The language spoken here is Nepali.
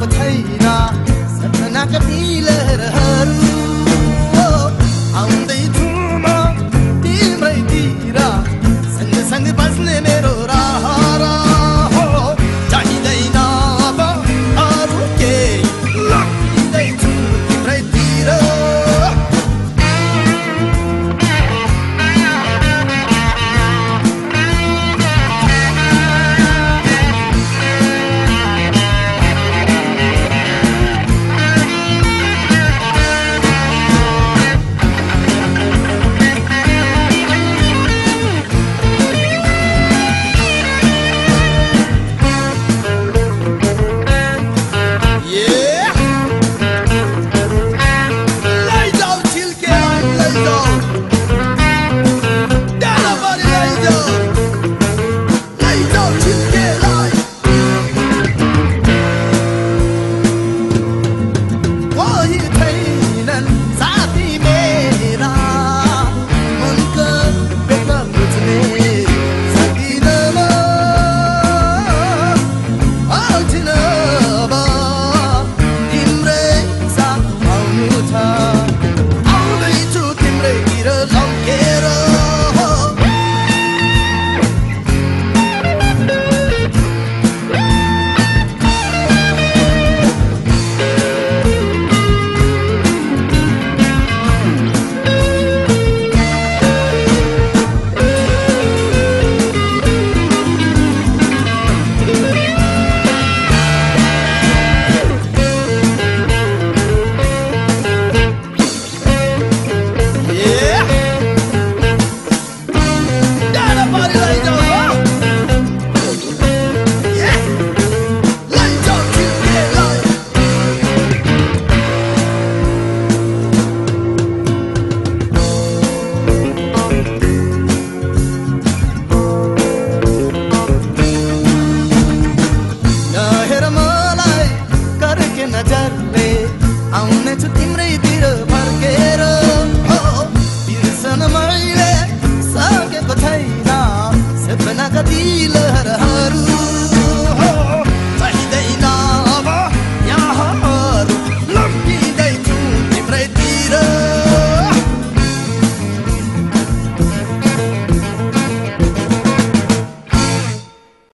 فتحينا سمعنا كفيلة هرهر. घरले आउनेछु तिम्रैतिर फर्केर। बिर्सन मैले सकेको छैन। सेपना कतिलहर